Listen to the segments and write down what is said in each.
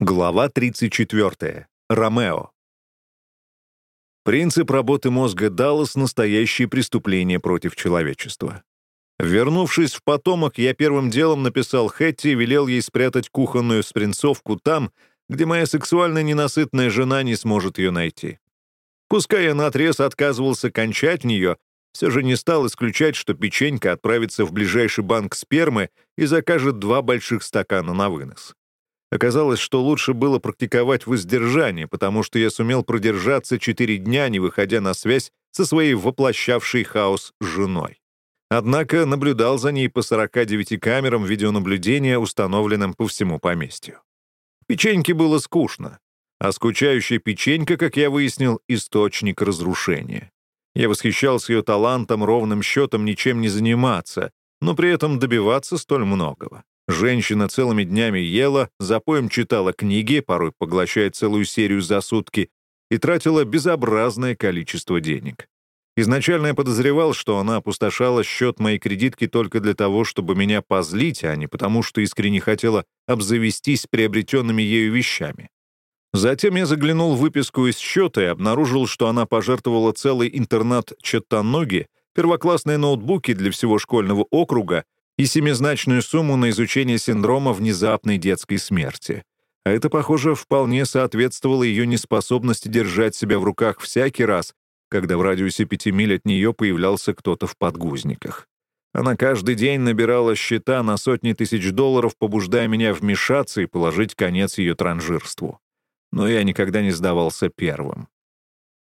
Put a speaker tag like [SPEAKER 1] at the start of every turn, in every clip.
[SPEAKER 1] Глава 34. Ромео. Принцип работы мозга Даллас — настоящее преступление против человечества. Вернувшись в потомок, я первым делом написал Хэтти и велел ей спрятать кухонную спринцовку там, где моя сексуально ненасытная жена не сможет ее найти. Пускай я наотрез отказывался кончать нее, все же не стал исключать, что печенька отправится в ближайший банк спермы и закажет два больших стакана на вынос. Оказалось, что лучше было практиковать воздержание, потому что я сумел продержаться четыре дня, не выходя на связь со своей воплощавшей хаос женой. Однако наблюдал за ней по 49 камерам видеонаблюдения, установленным по всему поместью. Печеньке было скучно, а скучающая печенька, как я выяснил, источник разрушения. Я восхищался ее талантом ровным счетом ничем не заниматься, но при этом добиваться столь многого. Женщина целыми днями ела, запоем читала книги, порой поглощая целую серию за сутки, и тратила безобразное количество денег. Изначально я подозревал, что она опустошала счет моей кредитки только для того, чтобы меня позлить, а не потому, что искренне хотела обзавестись приобретенными ею вещами. Затем я заглянул в выписку из счета и обнаружил, что она пожертвовала целый интернат Четтаноги, первоклассные ноутбуки для всего школьного округа и семизначную сумму на изучение синдрома внезапной детской смерти. А это, похоже, вполне соответствовало ее неспособности держать себя в руках всякий раз, когда в радиусе пяти миль от нее появлялся кто-то в подгузниках. Она каждый день набирала счета на сотни тысяч долларов, побуждая меня вмешаться и положить конец ее транжирству. Но я никогда не сдавался первым.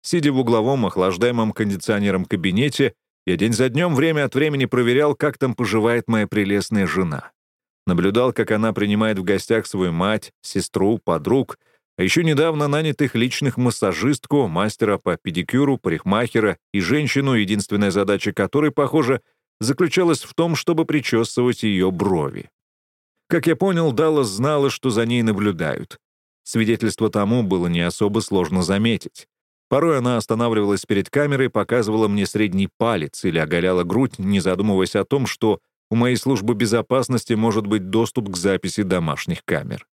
[SPEAKER 1] Сидя в угловом охлаждаемом кондиционером кабинете, я день за днем время от времени проверял, как там поживает моя прелестная жена. Наблюдал, как она принимает в гостях свою мать, сестру, подруг, а еще недавно нанятых личных массажистку, мастера по педикюру, парикмахера и женщину, единственная задача которой, похоже, заключалась в том, чтобы причесывать ее брови. Как я понял, Даллас знала, что за ней наблюдают. Свидетельство тому было не особо сложно заметить. Порой она останавливалась перед камерой, показывала мне средний палец или оголяла грудь, не задумываясь о том, что у моей службы безопасности может быть доступ к записи домашних камер.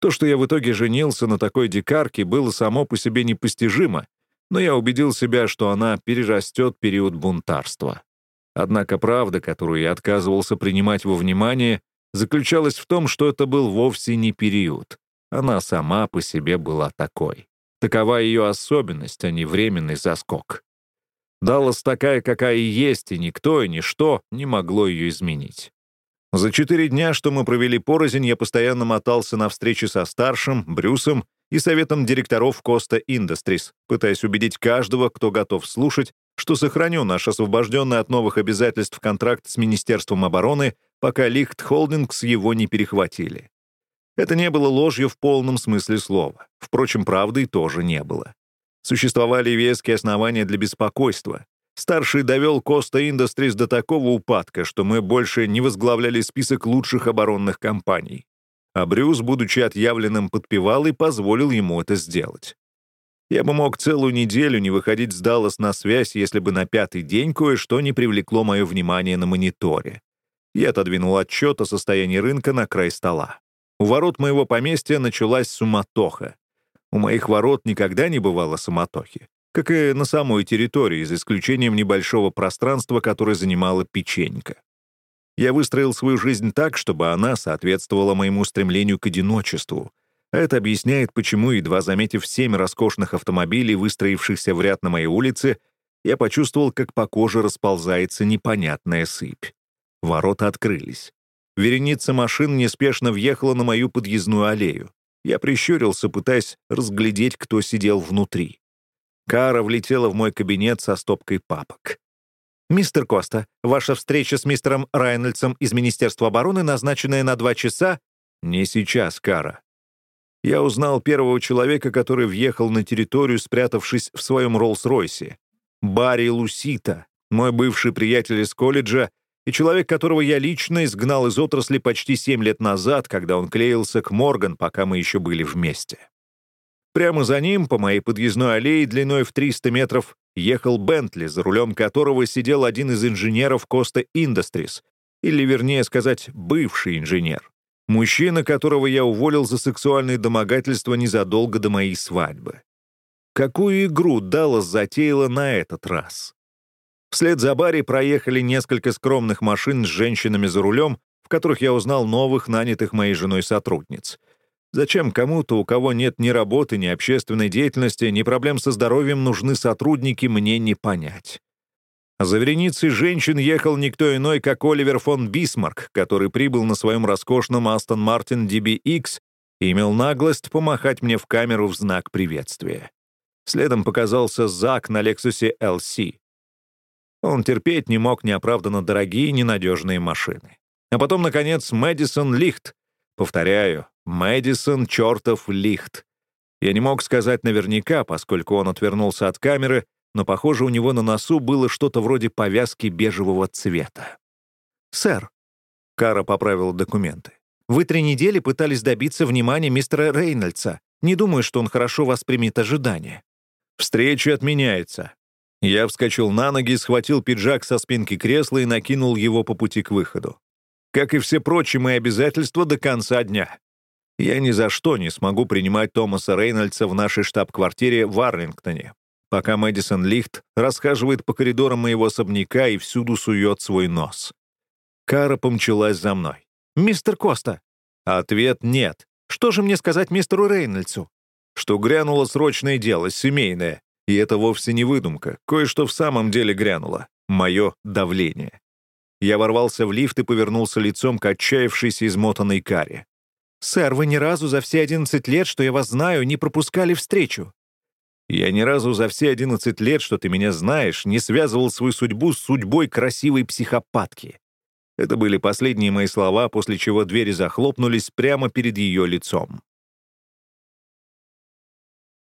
[SPEAKER 1] То, что я в итоге женился на такой дикарке, было само по себе непостижимо, но я убедил себя, что она перерастет период бунтарства. Однако правда, которую я отказывался принимать во внимание, заключалась в том, что это был вовсе не период. Она сама по себе была такой. Такова ее особенность, а не временный заскок. Даллас такая, какая и есть, и никто, и ничто не могло ее изменить. За четыре дня, что мы провели порознь, я постоянно мотался на встречи со старшим, Брюсом и советом директоров Коста Industries, пытаясь убедить каждого, кто готов слушать, что сохраню наш освобожденный от новых обязательств контракт с Министерством обороны, пока Лихт Холдингс его не перехватили. Это не было ложью в полном смысле слова. Впрочем, правды тоже не было. Существовали веские основания для беспокойства. Старший довел Коста Industries до такого упадка, что мы больше не возглавляли список лучших оборонных компаний. А Брюс, будучи отъявленным подпевалой, позволил ему это сделать. Я бы мог целую неделю не выходить с Даллас на связь, если бы на пятый день кое-что не привлекло мое внимание на мониторе. Я отодвинул отчет о состоянии рынка на край стола. У ворот моего поместья началась суматоха. У моих ворот никогда не бывало суматохи, как и на самой территории, за исключением небольшого пространства, которое занимала печенька. Я выстроил свою жизнь так, чтобы она соответствовала моему стремлению к одиночеству. Это объясняет, почему, едва заметив семь роскошных автомобилей, выстроившихся в ряд на моей улице, я почувствовал, как по коже расползается непонятная сыпь. Ворота открылись. Вереница машин неспешно въехала на мою подъездную аллею. Я прищурился, пытаясь разглядеть, кто сидел внутри. Кара влетела в мой кабинет со стопкой папок. «Мистер Коста, ваша встреча с мистером Райнольдсом из Министерства обороны, назначенная на два часа...» «Не сейчас, Кара». Я узнал первого человека, который въехал на территорию, спрятавшись в своем Роллс-Ройсе. Барри Лусита, мой бывший приятель из колледжа и человек, которого я лично изгнал из отрасли почти семь лет назад, когда он клеился к Морган, пока мы еще были вместе. Прямо за ним, по моей подъездной аллее длиной в 300 метров, ехал Бентли, за рулем которого сидел один из инженеров Коста Industries, или, вернее сказать, бывший инженер. Мужчина, которого я уволил за сексуальное домогательство незадолго до моей свадьбы. Какую игру Даллас затеяла на этот раз? Вслед за Барри проехали несколько скромных машин с женщинами за рулем, в которых я узнал новых, нанятых моей женой сотрудниц. Зачем кому-то, у кого нет ни работы, ни общественной деятельности, ни проблем со здоровьем, нужны сотрудники, мне не понять. За вереницей женщин ехал никто иной, как Оливер фон Бисмарк, который прибыл на своем роскошном Aston Martin DBX и имел наглость помахать мне в камеру в знак приветствия. Следом показался Зак на Лексусе LC. Он терпеть не мог неоправданно дорогие ненадежные машины. А потом, наконец, Мэдисон Лихт. Повторяю, Мэдисон чертов Лихт. Я не мог сказать наверняка, поскольку он отвернулся от камеры, но, похоже, у него на носу было что-то вроде повязки бежевого цвета. «Сэр», — Кара поправила документы, «вы три недели пытались добиться внимания мистера Рейнольдса. Не думаю, что он хорошо воспримет ожидания». «Встреча отменяется». Я вскочил на ноги, схватил пиджак со спинки кресла и накинул его по пути к выходу. Как и все прочие мои обязательства до конца дня. Я ни за что не смогу принимать Томаса Рейнольдса в нашей штаб-квартире в Арлингтоне, пока Мэдисон Лихт расхаживает по коридорам моего особняка и всюду сует свой нос. Кара помчалась за мной. «Мистер Коста!» Ответ «нет». «Что же мне сказать мистеру Рейнольдсу?» Что грянуло срочное дело, семейное. И это вовсе не выдумка. Кое-что в самом деле грянуло. Мое давление. Я ворвался в лифт и повернулся лицом к отчаявшейся измотанной каре. «Сэр, вы ни разу за все 11 лет, что я вас знаю, не пропускали встречу. Я ни разу за все 11 лет, что ты меня знаешь, не связывал свою судьбу с судьбой красивой психопатки. Это были последние мои слова, после чего двери захлопнулись прямо перед ее лицом.